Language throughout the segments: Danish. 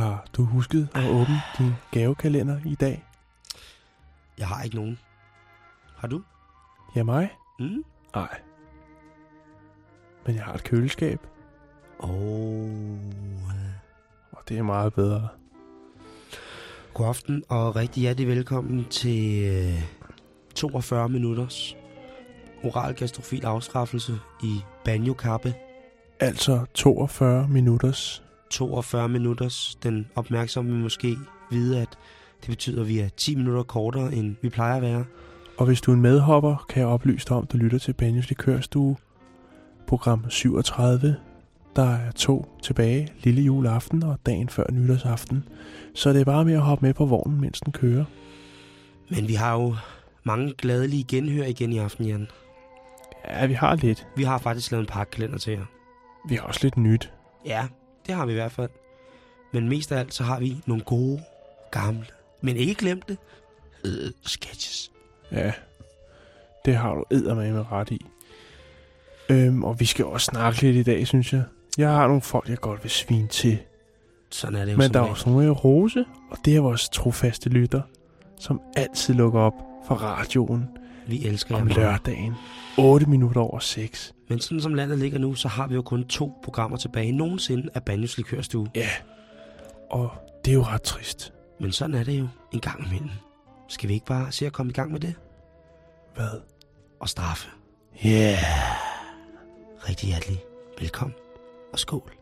Har du husket at åbne din gavekalender i dag? Jeg har ikke nogen. Har du? Ja, mig? Mm? Nej. Men jeg har et køleskab, Oh. og det er meget bedre. God aften og rigtig hjertelig velkommen til øh, 42 minutters oral gastrofil afstraffelse i banjo-kappe. Altså 42 minutters. 42 minutters. Den opmærksomme vil måske vide, at det betyder, at vi er 10 minutter kortere, end vi plejer at være. Og hvis du er en medhopper, kan jeg oplyse dig om, at du lytter til Banjos Likørstue. Program 37. Der er to tilbage, lille juleaften og dagen før nytårsaften. Så det er bare med at hoppe med på vognen, mens den kører. Men vi har jo mange glædelige genhør igen i aften, Jan. Ja, vi har lidt. Vi har faktisk lavet en pakkalender til jer. Vi har også lidt nyt. Ja, det har vi i hvert fald. Men mest af alt, så har vi nogle gode, gamle, men ikke glemte, øh, sketches. Ja, det har du eddermame med ret i. Øhm, og vi skal også snakke lidt i dag, synes jeg. Jeg har nogle folk, jeg godt vil svine til. Sådan er det jo Men der er også nogle af Rose, og det er vores trofaste lytter, som altid lukker op for radioen Vi elsker jer om meget. lørdagen. 8 minutter over 6. Men sådan som landet ligger nu, så har vi jo kun to programmer tilbage nogensinde af Banjos Likørstue. Ja, og det er jo ret trist. Men sådan er det jo en gang imellem. Skal vi ikke bare se at komme i gang med det? Hvad? Og straffe. Yeah. Rigtig hjertelig velkommen. Og skål.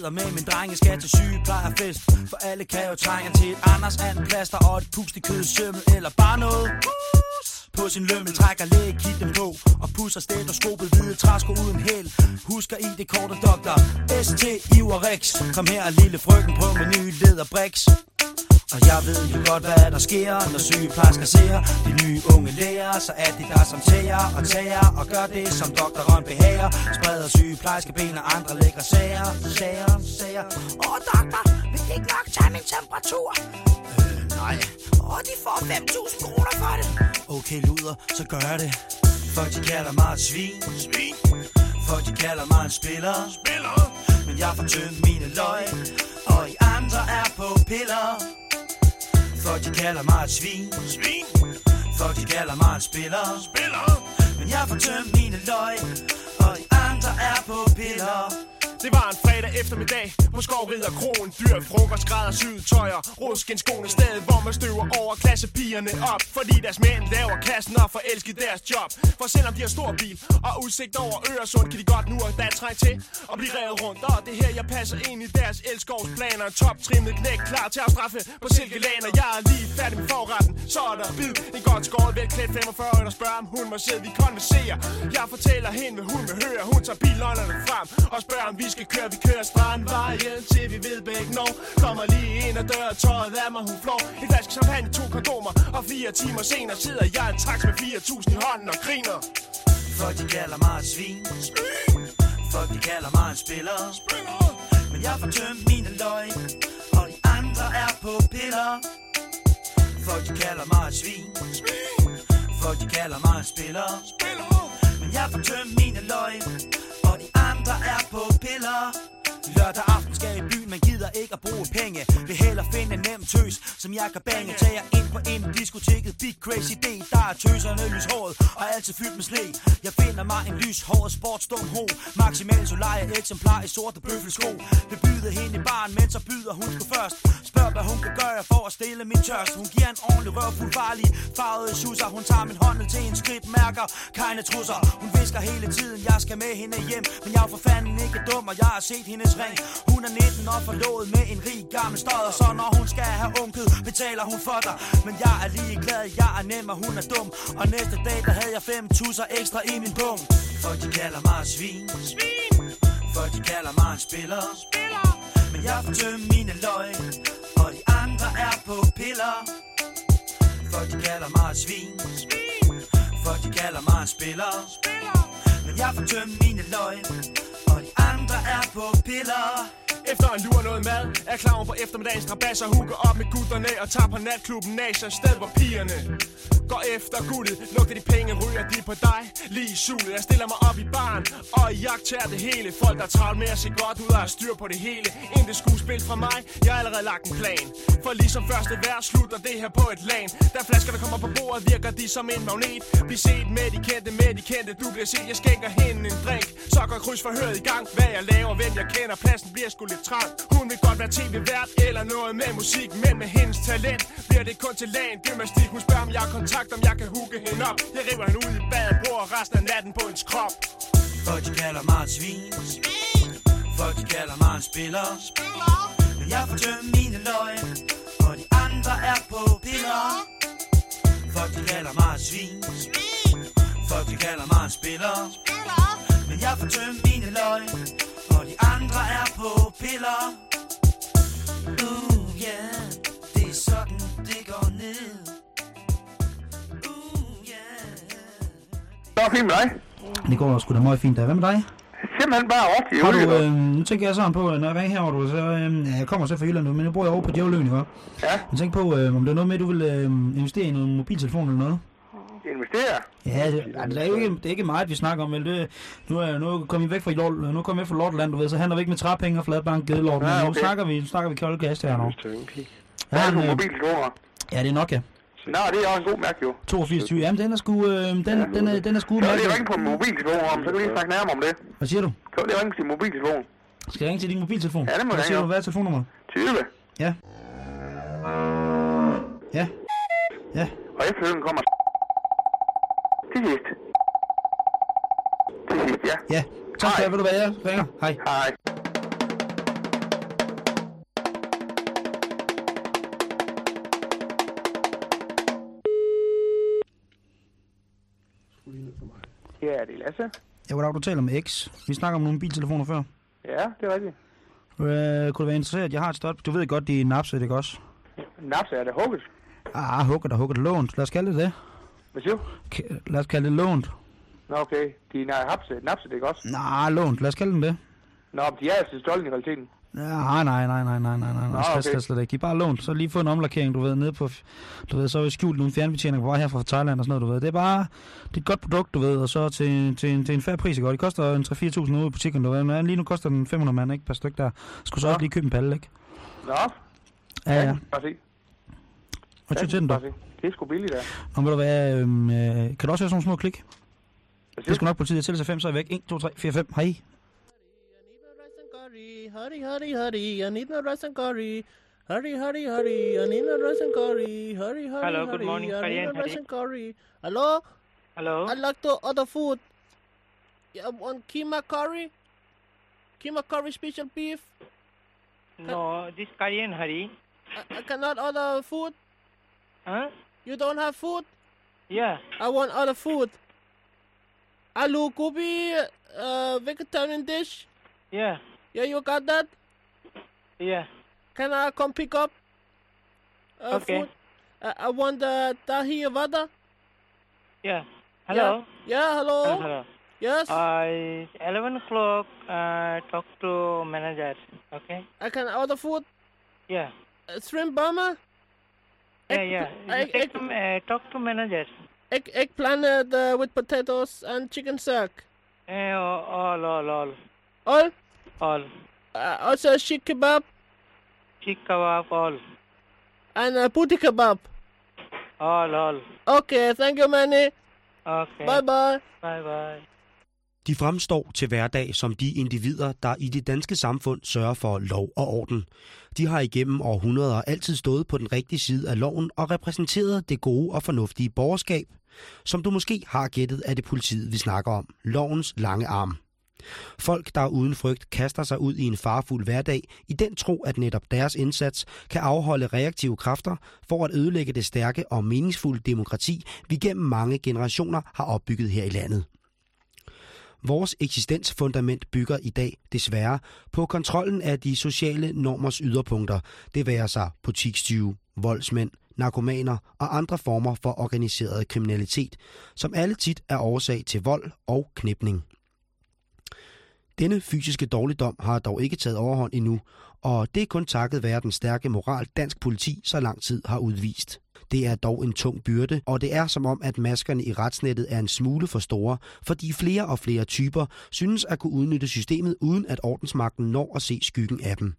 Sidder med. Min drenge, skal til sygeplejerfest For alle kan jo trænge til et Anders and plaster Og et pust i kødsømmel Eller bare noget. På sin lømmel trækker lægekitlen på Og pusser stetoskopet hvide træsko uden hæl. Husker i det korte doktor? ST Iverix Kom her lille frøken på menu leder Brix og jeg ved jo godt, hvad der sker, når sygeplejersker ser De nye unge læger, så er de der som tager og tager Og gør det, som doktoren behager. Spreder sygeplejerske ben og andre lækre sager Sager, sager. Åh, doktor, vil ikke nok tage min temperatur? Øh, nej. Åh, de får 5.000 kroner for det. Okay, luder, så gør det. For de kalder mig et svin. Svin. For de kalder mig en spiller. Spiller. Men jeg får tømt mine løg Og I andre er på piller for de kalder mig et svin. Svin? For de kalder mig en spiller. Spiller? Men jeg får tømt mine løg Og de andre er på piller det var en fredag eftermiddag. På Skovrider kroen. Dyr. Frokost, græder syde tøjer. Rusken stedet, hvor man støver over klassepigerne op. Fordi deres mænd laver kassen og forelsker deres job. For selvom de har stor bil og udsigt over Øresund Kan de godt nu og da trænge til at blive revet rundt. Og det her jeg passer ind i deres elskovsplaner. En toptrimmet knæk klar til at straffe på silkelaner. Jeg er lige færdig med forretten, så er der bid. En godt skåret, velklædt 45 og spørger om hun må sidde, vi konverserer. Jeg fortæller hende, hvad hun vil høre. Hun tager bilånderne frem og spørger om vi skal køre Vi kører strandvejen til vi ved begge når Kommer lige ind ad døren, tøjet af mig, hun flår. En flaske champagne, to kondomer Og fire timer senere sidder jeg i en tax med 4.000 i hånden og griner. For de kalder mig svin. For de kalder mig en spiller. Men jeg får tømt mine løg Og de andre er på piller. For de kalder mig svin. For de kalder mig en spiller jeg får tømt mine løg Og de andre er på piller. Lørdag aften skal i byen, man gider ikke at bruge penge. Vil hellere finde en nem tøs, som jeg kan bange. Tager ind på ind diskoteket, Big Crazy D Der er tøserne lyshåret og altid fyldt med sne. Jeg finder mig en lyshåret sportsdum ho. Maximal Solaria eksemplar i sorte bøffelsko. Vil byder hende i baren, men så byder hun sgu først. Spørg hvad hun kan gøre for at stille min tørst. Hun giver en ordentlig røvfuld farlig farvede susser. Hun tager min hånd til en skridt, mærker keine trusser. Hun visker hele tiden, jeg skal med hende hjem. Men jeg er for fanden ikke dum, og jeg har set hendes ring. Hun er 19 og forlovet med en rig gammel stodder. Så når hun skal have unket, betaler hun for dig. Men jeg er lige glad, jeg er nem, og hun er dum. Og næste dag, der havde jeg fem tusser ekstra i min pung For de kalder mig svin. Svin. For de kalder mig en spiller. Spiller. Men jeg får tømt mine løg Og de andre er på piller. For de kalder mig svin. Svin. For de de kalder mig en spiller. Men jeg får tømt mine løg andre er på piller. Efter en lur noget mad Er klar over på eftermiddagens rabasser, Hugger op med gutterne Og tager på natklubben Nasher Sted hvor pigerne. Går efter guldet Lugter de penge Ryger de på dig. Lige i sulet Jeg stiller mig op i baren Og jagter tager det hele. Folk der travlt med at se godt ud Og har styr på det hele. Intet skuespil fra mig Jeg har allerede lagt en plan. For ligesom første vers Slutter det her på et lag Da flasker der kommer på bordet Virker de som en magnet. Bliv set med de kendte Med de kendte. Du bliver set Jeg skænker hende en drink. Så går krydsforhøret i gang. Hvad jeg laver Hvem jeg kender. Pladsen bliver sgu lidt trang Hun vil godt være tv-vært Eller noget med musik Men med hendes talent Bliver det kun til lagen Gymnastik. Hun spørger om jeg har kontakt Om jeg kan hugge hende op. Jeg river hende ud i badet Bruger resten af natten på hendes krop. Folk de kalder mig et svin. Folk de kalder mig en spiller. Men jeg får tømt mine løg Og de andre er på piller. Folk de kalder mig et svin. Folk de kalder mig en spiller. Men jeg får tømt mine løg piller Uh yeah Det er sådan det går ned Uh yeah Så er fint med dig. Det går sgu da meget fint der. Hvad med dig? Simpelthen bare rigtig Har du, øh, nu tænker jeg sådan på, når jeg ringer herover, du, så øh, jeg kommer så fra Jylland nu, men jeg bor jo over på Djævløen, ikke? Ja. Jeg tænker på, øh, om der er noget med, du vil øh, investere i noget mobiltelefon eller noget? Investere. Ja, det, ja, det, er ikke, det er ikke meget, vi snakker om, vel? Det, nu er nu kommer vi væk fra Lord, nu kommer vi væk fra Lortland, du ved, så handler vi ikke med træpenge og fladbank gidelort, Ja, men nu okay. snakker vi, nu snakker vi koldkast her nu. Ja, er det øh, mobiltelefoner? ja, det er nok, ja. Nå, det er også en god mærke jo. 82, jamen den er sgu, øh, den, den, er, den er sgu Så du lige mærkelig. ringe på en mobiltelefon om, så kan vi lige snakke nærmere om det. Hvad siger du? Kan lige ringe til din mobiltelefon? Skal jeg ringe til din mobiltelefon? Ja, det må jeg ringe. Hvad er telefonnummer? 20. Ja. Ja. Ja. Og efterfølgende kommer til sidst. Til sidst, ja. Ja. Tak skal du jeg ringer. Hej. Hej. Ja, det er Lasse. Jeg var du taler med X. Vi snakker om nogle mobiltelefoner før. Ja, det er rigtigt. Øh, kunne det være interesseret? Jeg har et stort... Du ved godt, de er napset, ikke også? Naps er det hugget. Ah, hugger der, hugger der lånt. Lad os kalde det det. Hvad siger du? K- lad os kalde det lånt. Nå, okay. De er hapse, napse, ikke også? Nej, lånt. Lad os kalde den det. Nå, men de er altså stjålet i realiteten. Ja, nej, nej, nej, nej, nej, nej, nej, Nå, okay. slet, slet ikke. De er bare lånt. Så lige få en omlakering, du ved, nede på, du ved, så er vi skjult nogle fjernbetjeninger på vej her fra Thailand og sådan noget, du ved. Det er bare, det er et godt produkt, du ved, og så til, til, en, til en færre pris, ikke? Og det koster en 3-4.000 ude i butikken, du ved. Men lige nu koster den 500 mand, ikke? Per stykke der. Skulle så Nå. også lige købe en palle, ikke? Nå, Ja, ja. Bare se. Hvad til den, du? Se. Det er sgu billigt, der. Nå, ved du hvad, øhm, øh, kan du også have sådan nogle små klik? Hvad Det siger skal nok politiet til sig 5, så er jeg væk. 1, 2, 3, 4, 5. Hej. Hurry, hurry, hurry, I need no rice and curry. Hurry, hurry, hurry, I need no rice and curry. Hurry, hurry, Hello, hurry, good morning, I need no rice and curry. Hello? Hello. I'd like to order food. Yeah, one keema curry. Keema curry special beef. No, this Korean Hari. I, I cannot order food. Huh? You don't have food? Yeah. I want other food. Aloo gobi, uh, vegetarian dish. Yeah. Yeah, you got that? Yeah. Can I come pick up? Uh, Okay. Food? I, I want the tahi vada. Yeah. Hello. Yeah, hello. Hello. hello. Yes, Uh, 11 o'clock. Uh, talk to manager. Okay. I can order food. Yeah. Uh, shrimp Burma. Yeah, Egg- yeah. Egg- egg- to, uh, talk to manager. Egg, eggplant uh, with potatoes and chicken sack. Uh, all, all, all, All. all. Uh, also sheikh kebab Chick kebab, all, and uh, booty kebab. all, all. Okay, thank you, Manny. Okay. Bye-bye. Bye bye. De fremstår til hverdag som de individer, der i det danske samfund sørger for lov og orden. De har igennem århundreder altid stået på den rigtige side af loven og repræsenteret det gode og fornuftige borgerskab, som du måske har gættet af det politiet, vi snakker om. Lovens lange arm. Folk, der uden frygt kaster sig ud i en farfuld hverdag, i den tro, at netop deres indsats kan afholde reaktive kræfter for at ødelægge det stærke og meningsfulde demokrati, vi gennem mange generationer har opbygget her i landet. Vores eksistensfundament bygger i dag desværre på kontrollen af de sociale normers yderpunkter, det værer sig butikstyve, voldsmænd, narkomaner og andre former for organiseret kriminalitet, som alle tit er årsag til vold og knipning. Denne fysiske dårligdom har dog ikke taget overhånd endnu, og det er kun takket være den stærke moral dansk politi så lang tid har udvist. Det er dog en tung byrde, og det er som om, at maskerne i retsnettet er en smule for store, fordi flere og flere typer synes at kunne udnytte systemet, uden at ordensmagten når at se skyggen af dem.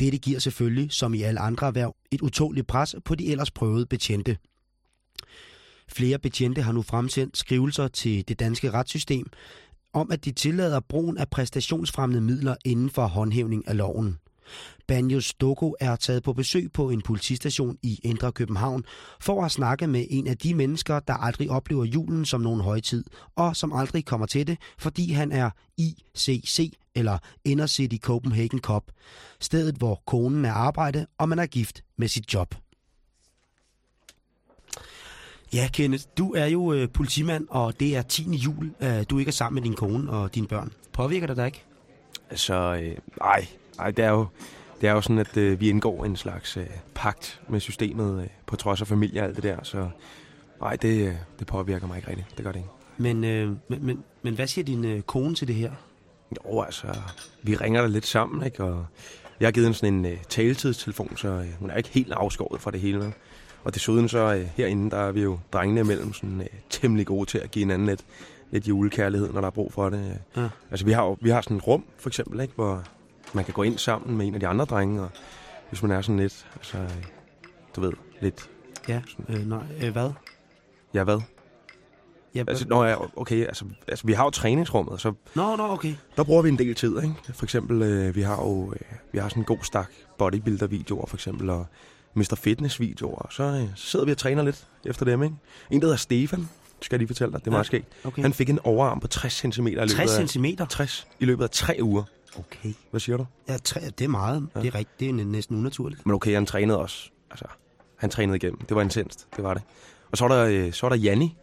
Dette giver selvfølgelig, som i alle andre erhverv, et utåligt pres på de ellers prøvede betjente. Flere betjente har nu fremsendt skrivelser til det danske retssystem om, at de tillader brugen af præstationsfremmede midler inden for håndhævning af loven. Banjos Doko er taget på besøg på en politistation i Indre København for at snakke med en af de mennesker, der aldrig oplever julen som nogen højtid, og som aldrig kommer til det, fordi han er ICC, eller Inner City Copenhagen Cop, stedet hvor konen er arbejde, og man er gift med sit job. Ja, Kenneth, du er jo øh, politimand, og det er 10. jul, øh, du ikke er sammen med din kone og dine børn. Påvirker det dig ikke? Altså, øh, nej, nej, det er jo, det er jo sådan, at øh, vi indgår en slags øh, pagt med systemet, øh, på trods af familie og alt det der, så nej, det, øh, det påvirker mig ikke rigtigt. Det gør det ikke. Men, øh, men, men, men hvad siger din øh, kone til det her? Jo, altså, vi ringer der lidt sammen, ikke? Og jeg har givet hende sådan en øh, taletidstelefon, så øh, hun er ikke helt afskåret fra det hele. Og desuden så øh, herinde, der er vi jo drengene imellem sådan øh, temmelig gode til at give hinanden lidt, lidt julekærlighed, når der er brug for det. Ja. Altså, vi har jo vi har sådan et rum, for eksempel, ikke? Hvor man kan gå ind sammen med en af de andre drenge, og hvis man er sådan lidt, altså, øh, du ved, lidt, Ja, øh, nej, øh, hvad? ja hvad? Ja, Altså, når jeg, okay, altså, altså, vi har jo træningsrummet, så Nå, nå, okay. Der bruger vi en del tid, ikke? For eksempel, øh, vi har jo øh, vi har sådan en god stak bodybuilder-videoer, for eksempel, og Mr. Fitness-videoer. Så øh, sidder vi og træner lidt efter dem, ikke? En, der hedder Stefan, skal jeg lige fortælle dig. Det er Ja, meget skægt. okay. Han fik en overarm på 60 cm i løbet 60 af... cm? 60 i løbet af tre uger. Okay. Hvad siger du? Ja, tre, det er meget. Ja. Det er rigtigt. Det er næsten unaturligt. Men okay, han trænede også. Altså, han trænede igennem. Det var intenst. Det var det. Og så var der, øh, så var der Janni,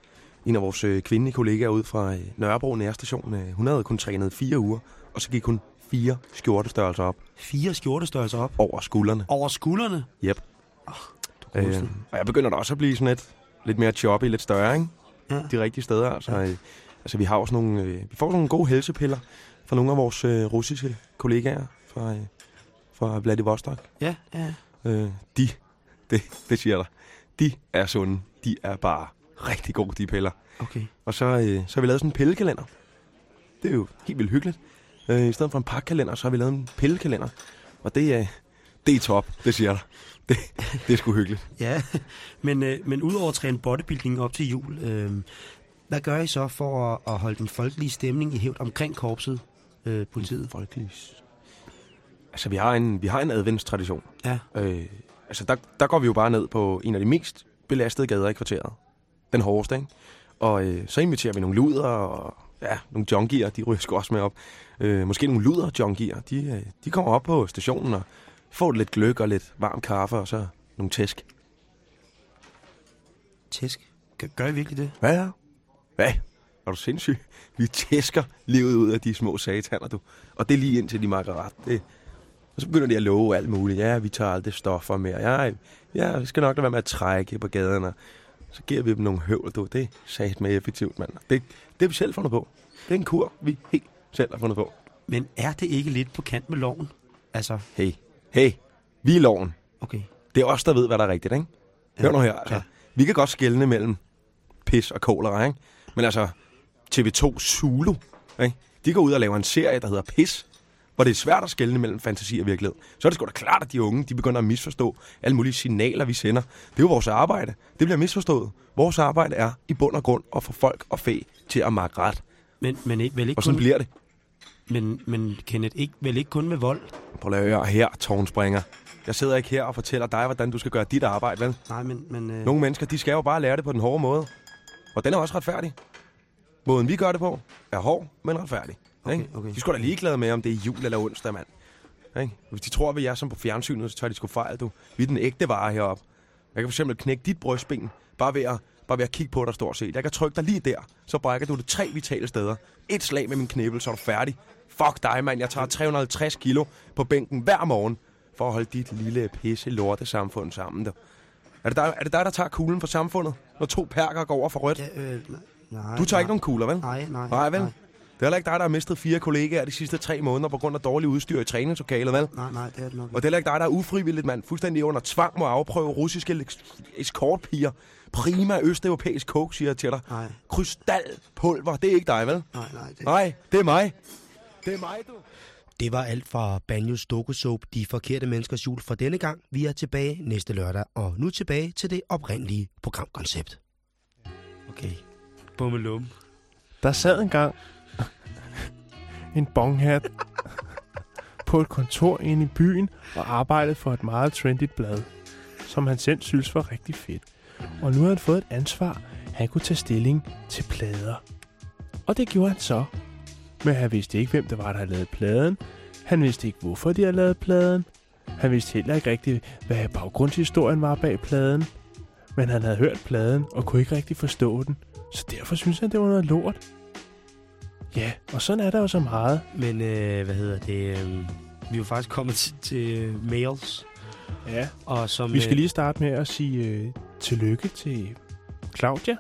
en af vores øh, kvindelige kollegaer ude fra øh, Nørrebro Nærstation. Øh, hun havde kun trænet fire uger, og så gik hun fire skjortestørrelser op Fire skjortestørrelser op. over skuldrene. Over skuldrene. Yep. Du Øh, og jeg begynder da også at blive sådan lidt, lidt mere choppy, lidt større, ikke? Ja. De rigtige steder. Altså, øh, altså vi har også nogle, øh, vi får sådan nogle gode helsepiller fra nogle af vores øh, russiske kollegaer fra, øh, fra Vladivostok. Ja, ja. Øh, de, det, det siger der, de er sunde. De er bare rigtig gode, de piller. Okay. Og så, øh, så har vi lavet sådan en pillekalender. Det er jo helt vildt hyggeligt. Øh, I stedet for en pakkalender, så har vi lavet en pillekalender. Og det er, det er top, det siger der. Det, det er sgu hyggeligt. Ja, men, øh, men udover at træne bodybuilding op til jul, øh, hvad gør I så for at, at holde den folkelige stemning i hævd omkring korpset, øh, politiet? Folkelis. Altså, vi har en, vi har en adventstradition. Ja. Øh, altså, der, der går vi jo bare ned på en af de mest belastede gader i kvarteret. Den hårdeste, ikke? Og øh, så inviterer vi nogle luder og ja, nogle junkier, de ryger sgu også med op. Øh, måske nogle luder junkier, de, øh, de kommer op på stationen og får lidt gløk og lidt varm kaffe og så nogle tæsk. Tæsk. Gør, gør I virkelig det? Hvad er Hvad? Er du sindssyg? Vi tæsker livet ud af de små sataner, du. Og det er lige indtil de makker ret. Det. Og så begynder de at love alt muligt. Ja, vi tager aldrig stoffer mere. Ja, ja, vi skal nok lade være med at trække på gaderne. Så giver vi dem nogle høvl, du. Det er sat med effektivt, mand. Det, det er vi selv fundet på. Det er en kur, vi helt selv har fundet på. Men er det ikke lidt på kant med loven? Altså, Hey, hey, vi er loven. okay. Det er os, der ved, hvad der er rigtigt, ikke? Hør nu her, altså. Ja. Vi kan godt skelne mellem pis og kolera, ikke? Men altså, TV2 Zulu, ikke? De går ud og laver en serie, der hedder Pis, hvor det er svært at skelne mellem fantasi og virkelighed. Så er det sgu da klart, at de unge, de begynder at misforstå alle mulige signaler, vi sender. Det er jo vores arbejde. Det bliver misforstået. Vores arbejde er i bund og grund at få folk og fæ til at makke ret. Men, men ikke, vel ikke Og sådan kun, bliver det. men, men Kenneth, ikke, vel ikke kun med vold? Prøv at høre her, tårnspringer. Jeg sidder ikke her og fortæller dig, hvordan du skal gøre dit arbejde, vel? Nej, men... men øh, Nogle mennesker, de skal jo bare lære det på den hårde måde. Og den er også retfærdig. Måden vi gør det på, er hård, men retfærdig. Okay, ikke? okay. De skal da ligeglade med, om det er jul eller onsdag, mand. Ikke? Hvis de tror, at vi er som på fjernsynet, så tager de sgu fejl, du. Vi er den ægte vare heroppe. Jeg kan for eksempel knække dit brystben, bare ved at, bare ved at kigge på dig stort set. Jeg kan trykke dig lige der, så brækker du det tre vitale steder. Et slag med min knibbel, så er du færdig. Fuck dig, mand. Jeg tager 350 kilo på bænken hver morgen, for at holde dit lille pisse lorte samfund sammen. Du. Er det, dig, er det dig, der tager kuglen for samfundet, når to perker går over for rødt? Ja, øh, nej, Du tager nej, ikke nogen kugler, vel? Nej, nej. Nej, vel? Det er heller ikke dig, der har mistet fire kollegaer de sidste tre måneder på grund af dårlig udstyr i træningslokalet, vel? Nej, nej, det er det nok. Og det er heller ikke dig, der er ufrivilligt, mand. Fuldstændig under tvang må afprøve russiske escortpiger. Prima østeuropæisk coke, siger jeg til dig. Nej, Krystalpulver, det er ikke dig, vel? nej, nej. Det... Nej, det er mig. Det er mig, du. Det var alt fra Banjos Dokusoap, De Forkerte Menneskers Jul for denne gang. Vi er tilbage næste lørdag, og nu tilbage til det oprindelige programkoncept. Okay. Bummelum. Der sad engang en bonghat på et kontor inde i byen og arbejdede for et meget trendy blad, som han selv synes var rigtig fedt. Og nu har han fået et ansvar, han kunne tage stilling til plader. Og det gjorde han så. Men han vidste ikke, hvem det var, der havde lavet pladen. Han vidste ikke, hvorfor de havde lavet pladen. Han vidste heller ikke rigtigt, hvad baggrundshistorien var bag pladen. Men han havde hørt pladen og kunne ikke rigtig forstå den. Så derfor synes han, det var noget lort. Ja, og sådan er der jo så meget. Men øh, hvad hedder det? Øh, vi er jo faktisk kommet til, til mails. Ja. Og som, Vi skal øh, lige starte med at sige øh, tillykke til Claudia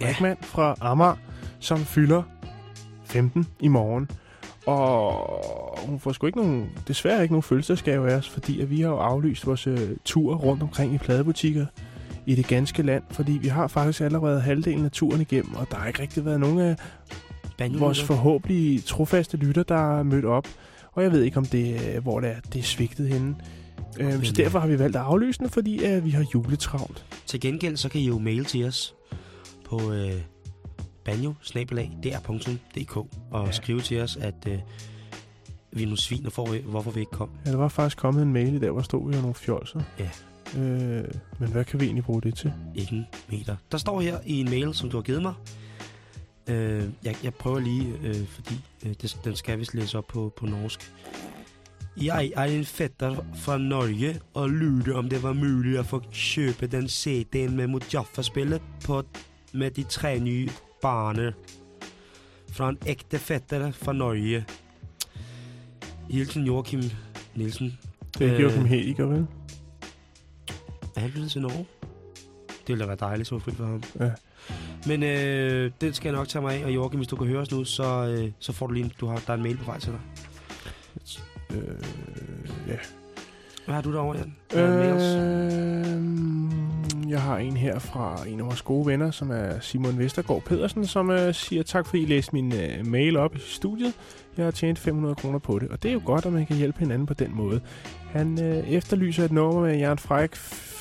Ja. Fra Amager, som fylder 15 i morgen. Og hun får sgu ikke nogen, desværre ikke nogen fødselsdagsgave af os, fordi at vi har jo aflyst vores øh, tur rundt omkring i pladebutikker i det ganske land, fordi vi har faktisk allerede halvdelen af turen igennem, og der har ikke rigtig været nogen af Banjo vores forhåbentlig trofaste lytter, der er mødt op. Og jeg ved ikke, om det er, hvor det er, det er svigtet henne. Øhm, så derfor har vi valgt at aflyse den, fordi at vi har juletravlt. Til gengæld, så kan I jo mail til os på øh, banjo og Ja. skrive til os, at øh, vi er nogle svin, og får, hvorfor vi ikke kom. Ja, der var faktisk kommet en mail i der, hvor stod vi jo nogle fjolser. Ja. Øh, men hvad kan vi egentlig bruge det til? Ingen meter. Der står her i en mail, som du har givet mig. Øh, jeg, jeg prøver lige, øh, fordi øh, det, den skal vist læse op på, på norsk. Jeg er en fætter fra Norge og lurte om det var muligt at få købe den CD'en med Mujaffa-spillet på med de tre nye baner. Fra en ægte fætter fra Norge. Hilsen Joachim Nielsen. Det er Øh. øh, Joachim Hediger, vel? Er han flyttet til Norge? Det ville da være dejligt, så var frit for ham. Ja. Men øh, den skal jeg nok tage mig af, og Joachim, hvis du kan høre os nu, så, øh, så får du lige en, du har, der er en mail på vej til dig. Øh, ja. Hvad har du derovre, Jan? Øh, jeg har en her fra en af vores gode venner, som er Simon Vestergaard Pedersen, som øh, siger tak fordi I læste min øh, mail op i studiet. Jeg har tjent 500 kroner på det, og det er jo godt, at man kan hjælpe hinanden på den måde. Han øh, efterlyser et nummer med Jan Fræk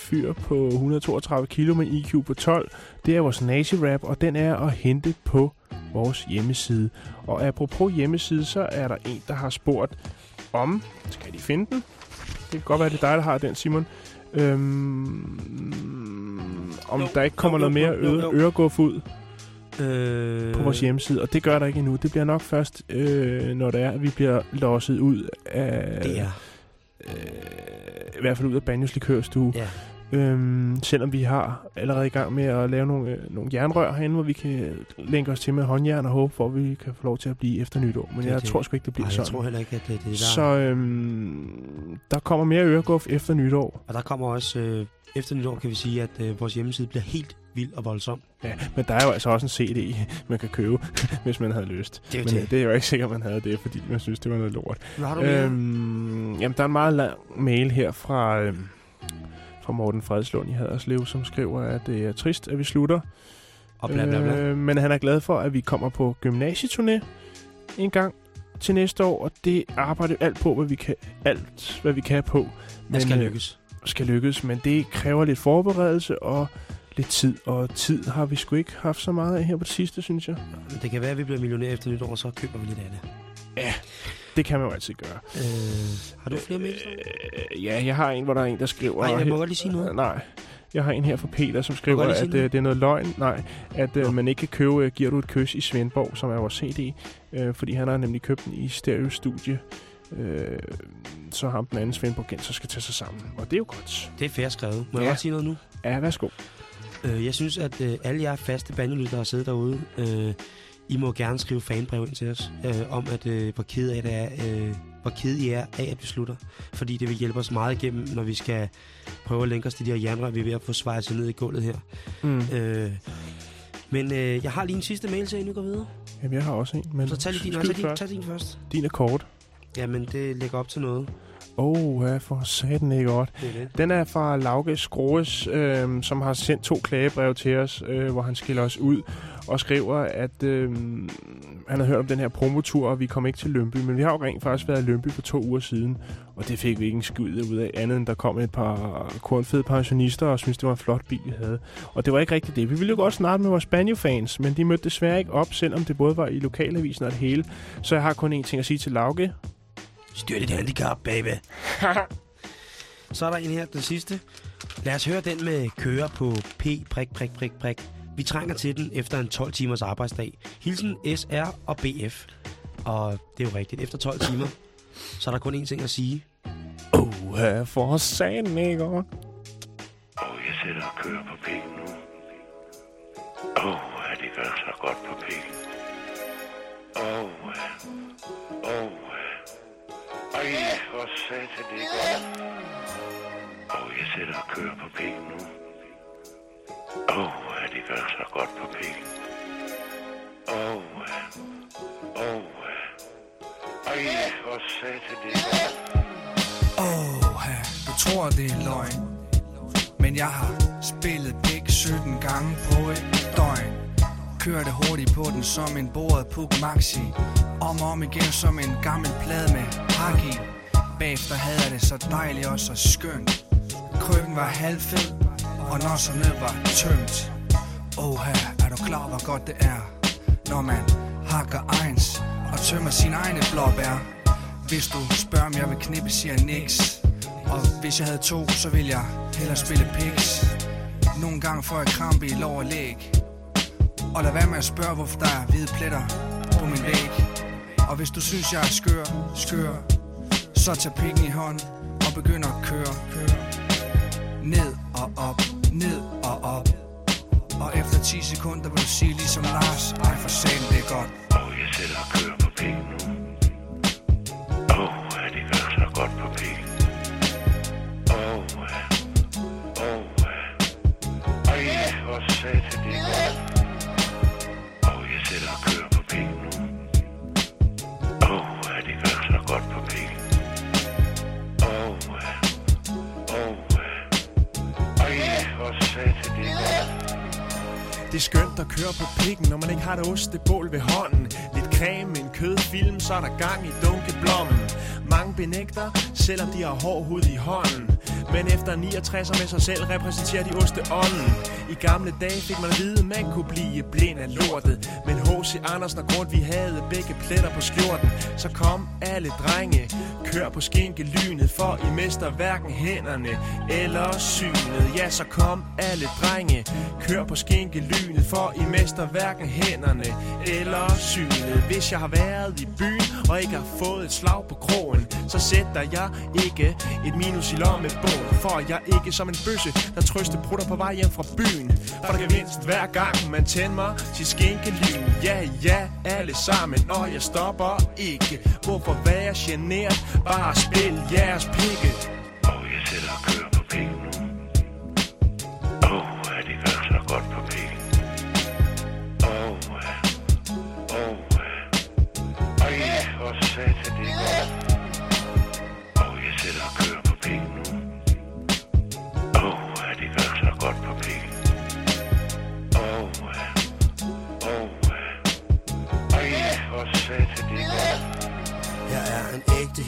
fyr på 132 kilo med IQ på 12. Det er vores nazi-rap, og den er at hente på vores hjemmeside. Og apropos hjemmeside, så er der en, der har spurgt om... Skal de finde den? Det kan godt være, det er dig, der har den, Simon. Øhm, om Jo, der ikke kommer jo, noget mere jo, øre, jo. øreguff ud Øh, på vores hjemmeside, og det gør der ikke endnu. Det bliver nok først, øh, når det er, at vi bliver losset ud af... Det er. Øh, I hvert fald ud af Banjos Likørstue. Ja. Øhm, selvom vi har allerede i gang med at lave nogle, øh, nogle jernrør herinde, hvor vi kan lænke os til med håndjern og håbe, hvor vi kan få lov til at blive efter nytår. Men Det- jeg det- tror sgu ikke, det bliver Ej, jeg sådan. tror heller ikke, at det, det er der. Så øhm, der kommer mere øreguff efter nytår. Og der kommer også, øh, efter nytår kan vi sige, at øh, vores hjemmeside bliver helt vild og voldsom. Ja, men der er jo altså også en CD, man kan købe, hvis man havde lyst. Det er jo men det. øh, det er jo ikke sikkert, man havde det, fordi man synes, det var noget lort. Hvad har du mere? Øhm, jamen, der er en meget lang mail her fra, øhm, fra Morten Fredslund i Haderslev, som skriver, at det er trist, at vi slutter. Og bla bla bla. Øh, men han er glad for, at vi kommer på gymnasieturné en gang til næste år, og det arbejder alt på, hvad vi kan, alt, hvad vi kan på. Det skal øh, lykkes. skal lykkes, men det kræver lidt forberedelse og lidt tid, og tid har vi sgu ikke haft så meget af her på det sidste, synes jeg. Det kan være, at vi bliver millionær efter nytår, og så køber vi lidt af det. Det kan man jo altid gøre. Øh, har du flere mails? Øh, ja, jeg har en, hvor der er en, der skriver... Nej, jeg må godt lige sige noget. Nej, jeg har en her fra Peter, som skriver, at øh, det er noget løgn. Nej, at øh, man ikke kan købe øh, Giver du et kys i Svendborg, som er vores CD. Øh, fordi han har nemlig købt den i Stereo-studie. Øh, så ham den anden Svendborg så skal tage sig sammen. Og det er jo godt. Det er fair skrevet. Må jeg Ja. godt sige noget nu? Ja, værsgo. Øh, jeg synes, at øh, alle jer faste bandelytter, der har siddet derude, øh, I må gerne skrive fanbrev ind til os, øh, om at øh, hvor ked af det er, øh, hvor kede I er af, at vi slutter. Fordi det vil hjælpe os meget igennem, når vi skal prøve at lænke os til de her jernrør, vi er ved at få svejset ned i gulvet her. Mm. Øh, men øh, jeg har lige en sidste mail, så inden vi går videre. Jamen, jeg har også en. Men Så tag lige din, nej, tag din, først. tag din først. Din er kort. Jamen, det lægger op til noget. Åh, oh, hvad for satan ikke godt. Det er det. Den er fra Lauke Skroes, øh, som har sendt to klagebrev til os, øh, hvor han skiller os ud og skriver, at øh, han har hørt om den her promotur, og vi kom ikke til Lønby. Men vi har jo rent faktisk været i Lønby for to uger siden, og det fik vi ikke en skyd ud af, andet end der kom et par kornfede pensionister og synes det var en flot bil, vi havde. Og det var ikke rigtigt det. Vi ville jo godt snart med vores Banjo-fans, men de mødte desværre ikke op, selvom det både var i lokalavisen og det hele. Så jeg har kun én ting at sige til Lauke. Styr dit handicap, baby. Så er der en her, den sidste. Lad os høre den med køre på P, prik, prik, prik, prik. Vi trænger til den efter en 12 timers arbejdsdag. Hilsen SR og BF. Og det er jo rigtigt. Efter 12 timer, så er der kun én ting at sige. Åh, oh, for satan ikke. Og jeg sætter og kører på pikken nu. Åh, oh, det gør så godt på pikken. Åh, oh, åh. Oh, hvor for satan, det er godt. Og jeg sætter og kører på pikken nu. Åh, oh, det gør så godt på pikken. Åh, oh, åh. Oh, ej, hvor satan, det er godt. Åh, du tror det er løgn Men jeg har spillet pik 17 gange på et døgn Kørte hurtigt på den som en bordet puk maxi Om og om igen som en gammel plade med hak i Bagefter havde jeg det så dejligt og så skønt Krøben var halvfed Og når så ned var tømt Åh, er du klar hvor godt det er Når man hakker egens Og tømmer sine egne blåbær hvis du spørger, om jeg vil knippe, siger jeg niks. Og hvis jeg havde to, så ville jeg hellere spille piks. Nogle gange får jeg krampe i lov og læg. Og lad være med at spørge, hvorfor der er hvide pletter på min væg. Og hvis du synes, jeg er skør, skør, så tag pikken i hånd og begynd at køre, køre. Ned og op, ned og op. Og efter 10 sekunder vil du sige ligesom Lars, ej for satan, det er godt. Og jeg sætter og kører på pikken nu. Åh, oh, det gør så godt på pikken. Sætter og kører på pikken nu. Åh, det gør så godt på pikken. Åh, åh. Ej, for satan, det er. Det er skønt at køre på pikken, når man ikke har et ostebål ved hånden. Lidt creme, en kødfilm, så er der gang i dunkeblommen. Mange benægter, selvom de har hård hud i hånden. Men efter 69 med sig selv repræsenterer de osteånden. I gamle dage fik man at vide, man kunne blive blind af lortet. Men H.C. Andersen og Grund, vi havde begge pletter på skjorten. Så kom alle drenge, kør på skinkelynet, for I mister hverken hænderne eller synet. Ja, så kom alle drenge, kør på skinkelynet, for I mister hverken hænderne eller synet. Hvis jeg har været i byen og ikke har fået et slag på krogen, så sætter jeg ikke et minus i lommebogen. For jeg ikke som en bøsse, der trøste brutter på vej hjem fra byen. For der gevinst hver gang man tænder mig til skinkelyn. Ja, ja, alle sammen, og jeg stopper ikke. Hvorfor være generet? Bare spil jeres pikke. Og jeg sætter og kører på pikken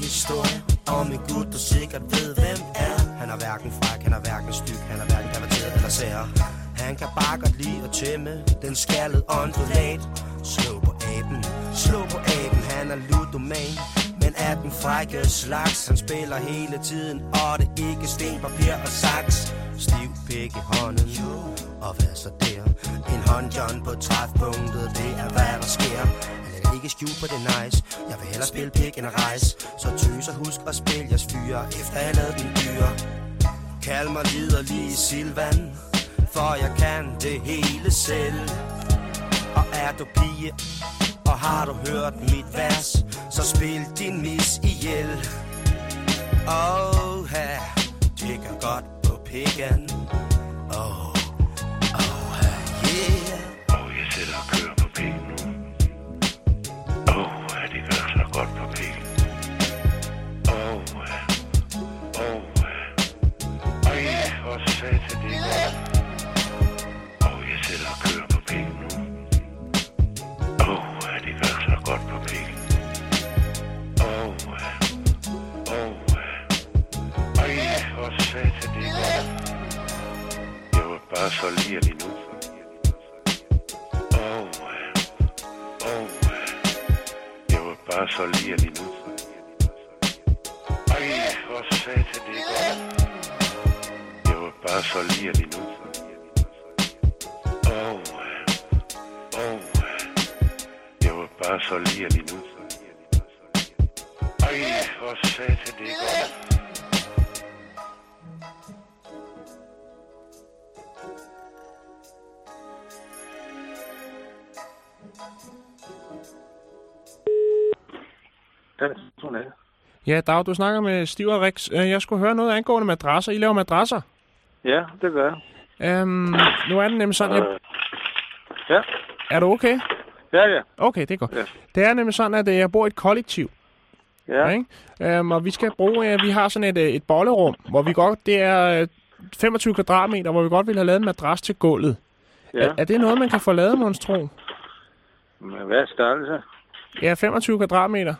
historie om en gut, der sikkert ved, hvem er. Han er hverken fræk, han er hverken styg, han er hverken perverteret eller sær. Han kan bare godt lide at tæmme den skaldede ondulat. Slå på aben, slå på aben, han er ludoman. Men er den frække slags, han spiller hele tiden, og det ikke sten, papir og saks. Stiv pik i hånden, og hvad så der? En håndjohn på træfpunktet, det er hvad der sker. Ikke skjul på det nice, jeg vil hellere spille pik end at rejse. Så tøs og husk at spille jeres fyre, efter jeg lavede den dyre. Kald mig liderlig Silvan, for jeg kan det hele selv. Og er du pige, Og har du hørt mit vers, så spil din mis ihjel. Oh, her, det kan godt på pikken. Godt på pæl. Åh, oh, åh, oh, ej, hvor satan det godt. Og jeg sætter og kører på nu. Åh, oh, det gør så godt på. Åh, oh, åh, oh, ej, hvor satan det godt. Jeg var bare så lige lige nu. Bare så lige lige nu. Ej, hvor satan det er godt. Jeg var bare så lige lige nu. Åh, oh, åh, oh, jeg var bare så lige lige nu. Ej, hvor satan det er godt. Ja, Dag, du snakker med Stiv og Rex. Øh, Jeg skulle høre noget angående madrasser. I laver madrasser. Ja, det gør jeg. Øhm, nu er det nemlig sådan, at... Ja. Er du okay? Ja, ja. Okay, det er godt. Ja. Det er nemlig sådan, at øh, jeg bor i et kollektiv. Ja. Ikke? Øhm, og vi skal bruge, øh, vi har sådan et, øh, et bollerum, hvor vi godt, det er øh, 25 kvadratmeter, hvor vi godt vil have lavet en madras til gulvet. Ja. Er, er det noget, man kan få lavet, Måns Tro? Men hvad er størrelse? Ja, 25 kvadratmeter.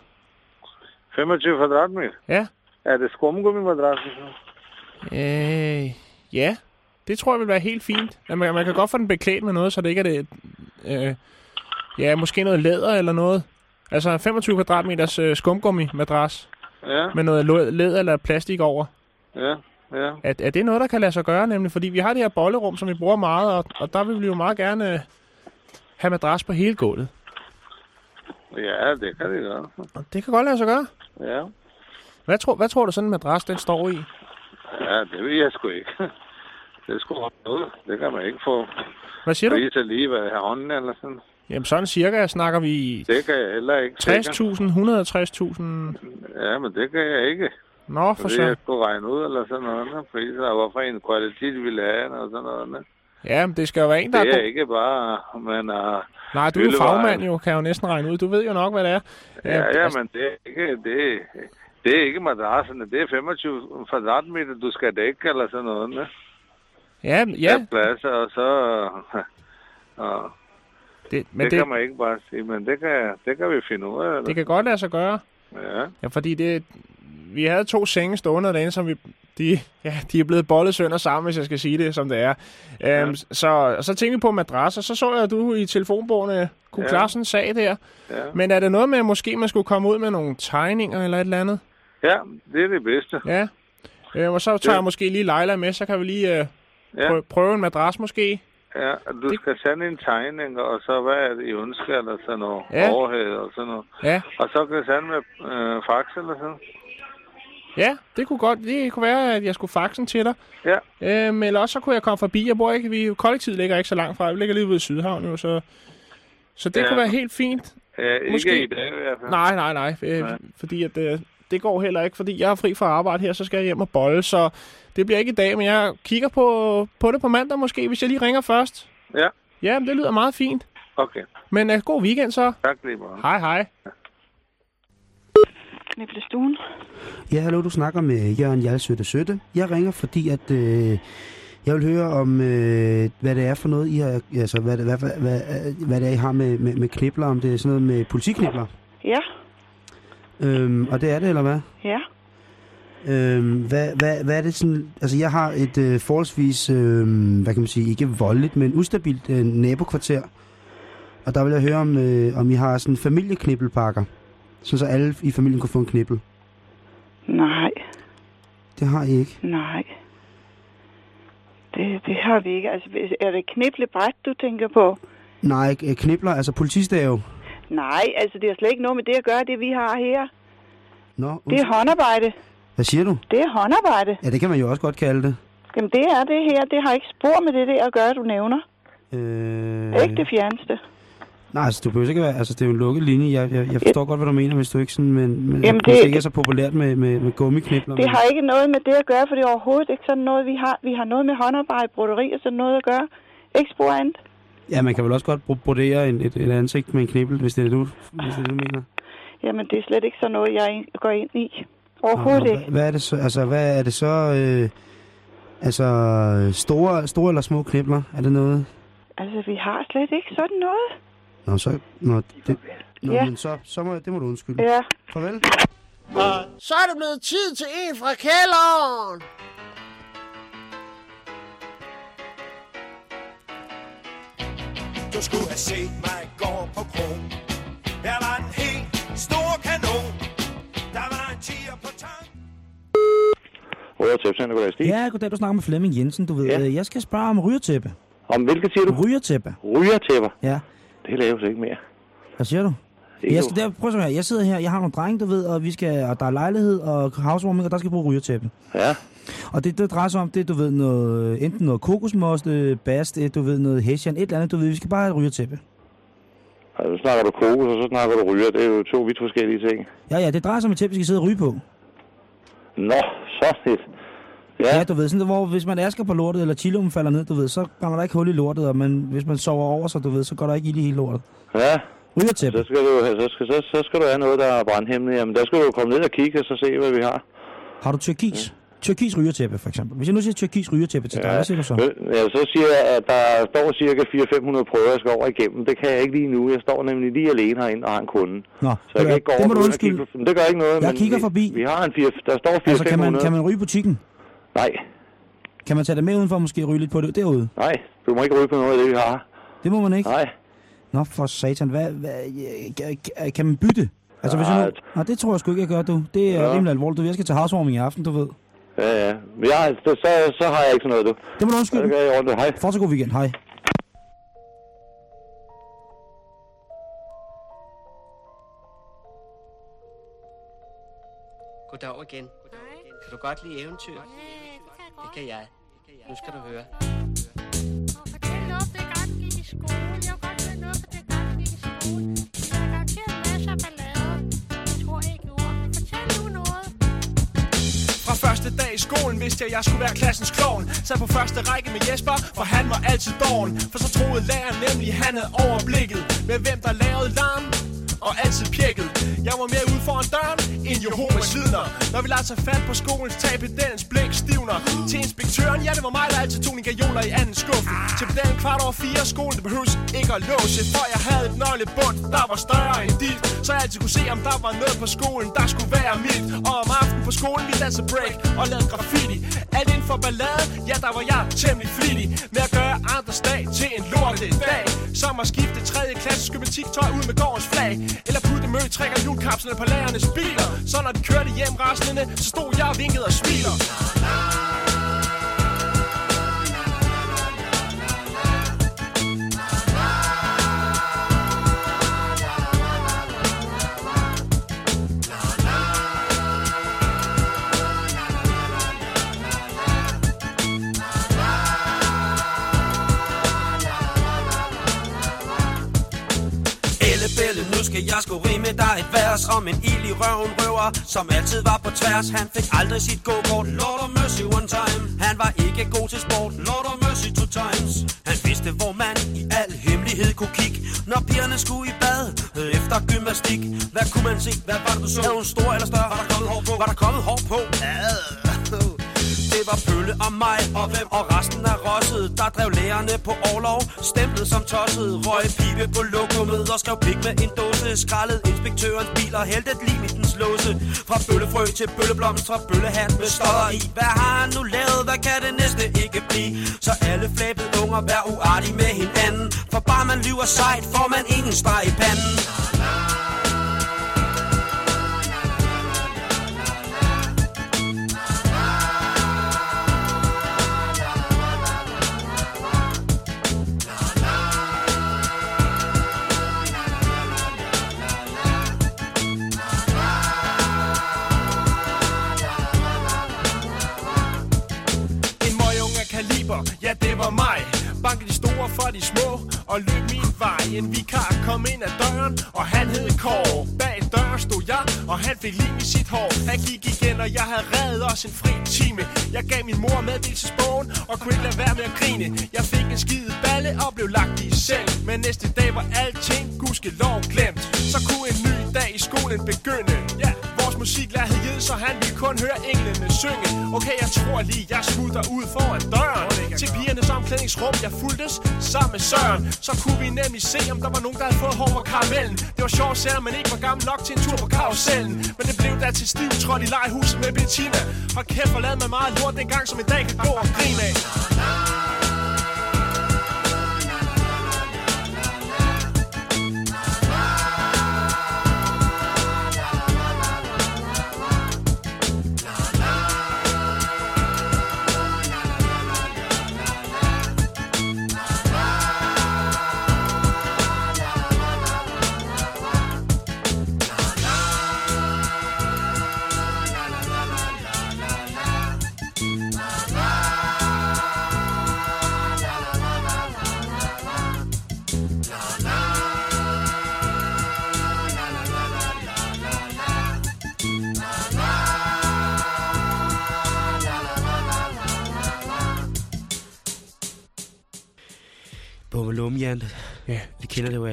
25 kvadratmeter? Ja. Er det skumgummi-madrassen? Øh, ja, det tror jeg vil være helt fint. Man, man kan godt få den beklædt med noget, så det ikke er det... Øh, ja, måske noget læder eller noget. Altså 25 kvadratmeters øh, skumgummi-madras Ja, med noget læder eller plastik over. ja, ja. Er, er det noget, der kan lade sig gøre, nemlig? Fordi vi har det her bollerum, som vi bruger meget, og, og der vil vi jo meget gerne øh, have madras på hele gulvet. Ja, det kan det gøre. Det kan godt lade sig gøre. Ja. Hvad tror, hvad tror du sådan en madras, den står i? Ja, det ved jeg sgu ikke. Det er sgu noget. Det kan man ikke få. Hvad siger du? Pris lige ved hånden eller sådan. Jamen sådan cirka snakker vi Det kan jeg heller ikke. 60.000, 160.000. Ja, men det kan jeg ikke. Nå, for så. jeg skulle regne ud eller sådan noget. Priser, og hvorfor en kvalitet vi have og sådan noget. Ja, men det skal jo være en, der Det er er ikke bare, man er... Nej, du er jo fagmand jo, kan jeg jo næsten regne ud. Du ved jo nok, hvad det er. Ja, ja, altså, men det er ikke... Det, det er ikke madrasserne. Det er 25 kvadratmeter, du skal dække eller sådan noget. Ne? Ja, Der ja, er plads, og så... Og det, men men det, det, kan man ikke bare sige, men det kan, det kan vi finde ud af. Eller? det kan godt lade sig gøre. Ja, Ja, fordi det, vi havde to senge stående derinde, som vi, de, ja, de er blevet bollet sønder sammen, hvis jeg skal sige det, som det er. Øhm, så, og så tænkte vi på madrasser, så så jeg, at du i telefonbogen øh, kunne Ja. klare sådan en sag der. ja. Men er det noget med, at måske man skulle komme ud med nogle tegninger eller et eller andet? ja, det er det bedste. Ja. Øh, og så tager Ja. jeg måske lige Leila med, så kan vi lige øh, Ja, prøve, prøve en madras måske. ja. Du skal sende en tegning, og så hvad er det, I ønsker, eller sådan noget Ja. overhed og sådan noget. Ja, Og så kan du sende med øh, fax eller sådan. Ja, det kunne godt, det kunne være, at jeg skulle faxen til dig. Ja. Øhm, eller også så kunne jeg komme forbi. Jeg bor ikke, vi kollektivet ligger ikke så langt fra. Vi ligger lige i Sydhavn jo, så, så det Ja. kunne være helt fint. Ja, ikke Måske- i dag i hvert fald. Nej, nej, nej. Øh, Nej. Fordi at, øh, det går heller ikke, fordi jeg er fri fra arbejde her, så skal jeg hjem og bolle. Så det bliver ikke i dag, men jeg kigger på, på det på mandag måske, hvis jeg lige ringer først. Ja, Ja, men det lyder meget fint. okay. Men uh, god weekend så. Tak lige meget. Hej, hej. Kniblestuen. Ja, hallo, du snakker med Jørgen Hjalsøtte Søtte. Jeg ringer, fordi at øh, jeg vil høre om, øh, hvad det er for noget, I har, altså, hvad, hvad, hvad, hvad, hvad det er, I har med, med, med knibler, om det er sådan noget med politiknibler. Ja, Øhm, og det er det, eller hvad? ja. Øhm, hvad, hvad, hvad er det sådan... Altså, jeg har et øh, forholdsvis, øh, hvad kan man sige, ikke voldeligt, men ustabilt øh, nabokvarter. Og der vil jeg høre, om, øh, om I har sådan familieknibbelpakker. Sådan så alle i familien kunne få en knibbel. Nej, Det har I ikke. nej. Det, det har vi ikke. Altså, er det kniblebræt, du tænker på? Nej, knibler, altså politistave. Nej, altså det har slet ikke noget med det at gøre, det vi har her. Nå, Det er håndarbejde. hvad siger du? Det er håndarbejde. Ja, det kan man jo også godt kalde det. Jamen det er det her. Det har ikke spor med det der at gøre, du nævner. Øh, Ikke det fjerneste. Nej, altså, du behøver ikke være... Altså, det er jo en lukket linje. Jeg, jeg, jeg forstår godt, hvad du mener, hvis du ikke sådan... Men, men Jamen, det, det- ikke er så populært med, med, med gummiknibler. Det men- har ikke noget med det at gøre, for det er overhovedet ikke sådan noget, vi har. Vi har noget med håndarbejde, broderi og sådan noget at gøre. Ikke spor andet. Ja, man kan vel også godt bro- brodere en, et, et ansigt med en knibbel, hvis det er det, du, hvis det, er det, du mener. Jamen, det er slet ikke sådan noget, jeg går ind i. Overhovedet Nå, ikke. Hvad, hvad er det så? Altså, hvad er det så... Øh, altså, store, store eller små knibler? Er det noget? Altså, vi har slet ikke sådan noget. Nå, så... Nå, det, nå Ja. men så, så må, det må du undskylde. Ja. Farvel. Så er det blevet tid til en fra kælderen. Du skulle have set mig gå på kro. Jeg var en helt stor kanon. Der var en tiger på. Røde Tæpcenter, goddag Stig. Ja, goddag, du snakker med Flemming Jensen, du ved. Ja. Jeg skal spørge om rygertæppe. Om hvilket siger du? Rygertæppe. Rygertæpper? Ja. Det laves ikke mere. Hvad siger du? Ikke Jeg, skal, der, prøv at her. jeg sidder her, jeg har nogle drenge, du ved, og, vi skal, og der er lejlighed og housewarming, og der skal bruge rygertæppe. Ja. Og det, det drejer sig om, det du ved, noget, enten noget kokosmoste, bast, du ved, noget hessian, et eller andet, du ved, vi skal bare have et rygertæppe. Altså, så snakker du kokos, og så snakker du ryger. Det er jo to vidt forskellige ting. Ja, ja, det drejer sig om et tæppe, vi skal sidde og ryge på. Nå, så lidt. Ja. ja, du ved, sådan, hvor hvis man asker på lortet, eller chilum falder ned, du ved, så rammer der ikke hul i lortet, og man, hvis man sover over sig, du ved, så går der ikke ild i hele lortet. Ja. Rygertæppe. Så skal, du, så, skal, så, så skal du have noget, der er brandhæmmende. Jamen, der skal du komme ned og kigge, og så se, hvad vi har. Har du tyrkis? Tyrkis rygertæppe, for eksempel. Hvis jeg nu siger tyrkis rygertæppe til dig, hvad siger du så? Ja, så siger jeg, at der står cirka 400-500 prøver, jeg skal over igennem. Det kan jeg ikke lige nu. Jeg står nemlig lige alene herinde og har en kunde. Nå, Så jeg kan ikke gå det må du undskylde. kigge Men Det gør ikke noget. Jeg men kigger vi, forbi. Vi har en 4, der står 400-500. Altså, kan man, kan man ryge butikken? Nej, Kan man tage det med udenfor og måske ryge lidt på det derude? nej. Du må ikke ryge på noget af det, vi har. Det må man ikke? Nej. Nå, for satan. Hvad, hvad, kan- man bytte? Altså, hvis jeg Nej. nu... Nå, det tror jeg sgu ikke, jeg gør, du. Det er Ja. rimelig alvorligt. Du, jeg skal til housewarming i aften, du ved. Ja, ja. Men jeg, så, så, så har jeg ikke sådan noget, du. Det må du undskylde. Det gør jeg ordentligt. Hej. Fortsat god weekend. Hej. Goddag igen. Kan du godt lide eventyr? Det kan jeg. Nu skal du høre. Fortæl noget, det godt gik i skole. Jeg vil godt høre noget, for det godt gik i skole. Der er garanteret masser af ballade. Jeg tror ikke ord. Fortæl nu noget. Fra første dag i skolen vidste jeg, at jeg skulle være klassens klovn Sad på første række med Jesper, for han var altid doven For så troede læreren nemlig, han havde overblikket Med hvem der lavede larm og altid pjekket Jeg var mere ude foran døren end Jehovas vidner. Når vi lader sig fat på skolens tag, pedalens blik stivner. Til inspektøren, ja det var mig, der altid tog en gajoler i anden skuffe Til pedalen kvart over fire, skolen det behøves ikke at låse. For jeg havde et nøglebund, der var større end dit. Så jeg altid kunne se, om der var noget på skolen, der skulle være mit. Og om aftenen på skolen, vi dansede break og lavede graffiti. Alt inden for ballade, ja der var jeg temmelig flittig. Med at gøre andres dag til en lortet dag Som at skifte 3. klasse skematik-tøj ud med gårdens flag. Eller putte møtræk trækker julekapslerne på lærernes biler. Så når de kørte hjem raslende, så stod jeg og vinkede og smiler. Ellebelle, skal jeg skulle rime dig et vers Om en ild i røven røver, som altid var på tværs. Han fik aldrig sit go-kort, Lord of mercy one time. Han var ikke god til sport, Lord of mercy two times. Han vidste, hvor man i al hemmelighed kunne kigge. Når pigerne skulle i bad, efter gymnastik. Hvad kunne man se, hvad var det du så? Er hun stor eller større? Var der kommet hår på? Var der kommet hår på? Det var Pølle og mig og hvem og resten af rosset Der drev lærerne på overlov Stemplet som tosset Røg pibe på lokummet Og skrev pik med en dåse. Skrallede inspektørens bil og hældte et lim i dens låse. Fra bøllefrø til bølleblomst Fra bøllehat med stodder i. Hvad har han nu lavet? Hvad kan det næste ikke blive? Så alle flæbede unger vær uartige med hinanden. For bare man lyver sejt Får man ingen streg i panden. For de små Og løb min vej. en vikar kom ind ad døren, og han hed Kåre. Bag døren stod jeg, og han fik lige i sit hår. Han gik igen, og jeg havde reddet os en fri time. Jeg gav min mor meddelelsesbogen, og kunne ikke lade være med at grine. Jeg fik en skide balle og blev lagt i seng. Men næste dag var alting gudskelov glemt. Så kunne en ny dag i skolen begynde. Ja, musik lader hed så han vil kun høre englene synge. Okay, jeg tror lige, jeg smutter ud foran døren. Til pigernes omklædningsrum, jeg fuldtes sammen med Søren. Så kunne vi nemlig se, om der var nogen, der havde fået hår på karamellen. Det var sjovt, selvom man ikke var gammel nok til en tur på karusellen. Men det blev da til stiv trådt i lejhuset med Bettina. Og kæft, hvor lavede man meget lort dengang, som i dag kan gå og grine af.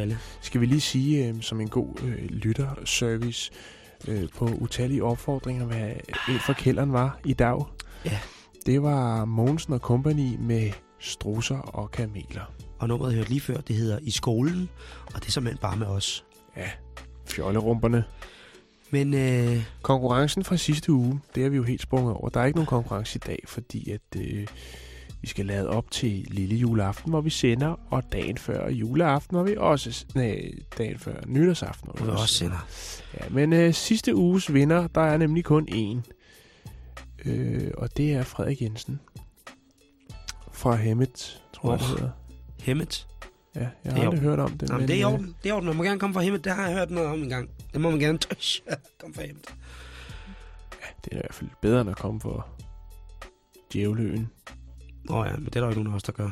Alle. Skal vi lige sige, øh, som en god øh, lytterservice, øh, på utallige opfordringer, hvad en fra kælderen var i dag? Ja. Det var Mogensen og Company med strusser og kameler. Og nummeret, jeg hørte lige før, det hedder I skolen, og det er simpelthen bare med os. Ja, fjollerumperne. Men øh, Konkurrencen fra sidste uge, det er vi jo helt sprunget over. Der er ikke nogen konkurrence i dag, fordi at øh, vi skal lade op til lille juleaften, hvor vi sender, og dagen før juleaften, hvor vi også... Nej, dagen før nytårsaften, Hvor vi også sender. Ja, men øh, sidste uges vinder, der er nemlig kun én. Øh, og det er Frederik Jensen. Fra Hemmet, tror jeg, det hedder. Hemmet? Ja, jeg Det har er aldrig hørt om det. Nå, men det er i øh, orden. Det er orden. Man må gerne komme fra Hemmet. Det har jeg hørt noget om en gang. Det må man gerne. Kom fra Hemmet. Det er i hvert fald bedre end at komme for Djævløen. Nå ja, men det er der jo ikke nogen af os, der gør.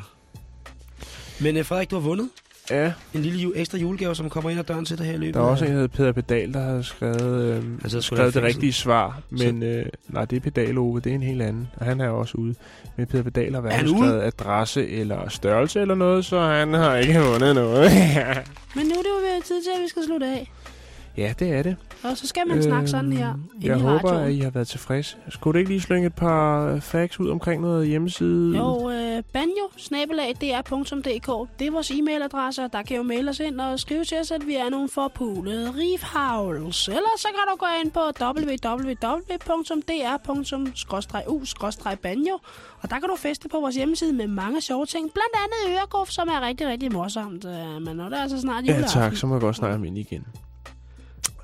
Men øh, Frederik, du har vundet. Ja. En lille ju- ekstra julegave, som kommer ind ad døren til dig her i løbet Der er også en, der hedder Peter Pedal, der har skrevet, øh, i skrevet det rigtige svar. Men øh, nej, det er Pedal Ove, det er en helt anden. Og han er også ude. Men Peter Pedal har Er hverken skrevet adresse eller størrelse eller noget, så han har ikke vundet noget. Men nu er det jo ved tid til, at vi skal slutte af. ja, det er det. Og så skal man snakke sådan her Øhm, Jeg i håber, radioen. at I har været tilfredse. Skulle du ikke lige slynge et par øh, facts ud omkring noget hjemmeside? Jo, øh, banjo. Det er vores e-mailadresse, og der kan jo maile os ind og skrive til os, at vi er nogle forpulede rifhavls. Eller så kan du gå ind på www.dr.u-banjo, og der kan du feste på vores hjemmeside med mange sjove ting. Blandt andet øreguf, som er rigtig, rigtig morsomt. Øh, Men nu er det altså snart Ja, juleaften. tak. Så må jeg godt snakke om ind igen.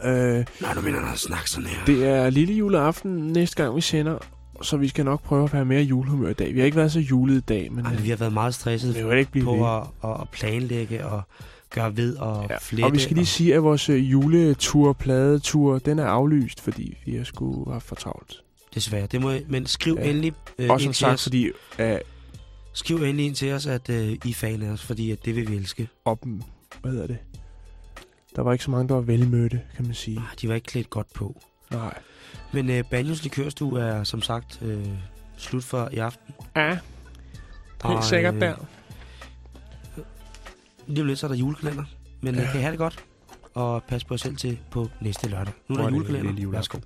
Øh, Nej, du mener, at snakke sådan her. det er lille juleaften næste gang, vi sender, så vi skal nok prøve at være mere julehumør i dag. Vi har ikke været så julet i dag, men... Ej, vi har været meget stresset ikke blive på at, at, planlægge og gøre ved og ja, flette. Og vi skal lige sige, at vores øh, juletur, pladetur, den er aflyst, fordi vi har sgu haft for travlt. Desværre. Det må, men skriv Ja. endelig øh, Og som sagt, os. fordi uh, Skriv endelig ind til os, at øh, I er fan af os, fordi at det vil vi elske. op, hvad hedder det? Der var ikke så mange, der var velmødte, kan man sige. De var ikke klædt godt på. Nej. Men øh, Banjos Likørstue er som sagt øh, slut for i aften. Ja. Helt sikkert der. Lige om lidt, så er der julekalender. Men ja. Ja. kan I have det godt? Og pas på jer selv til på næste lørdag. Nu er der er julekalender. Værsgo.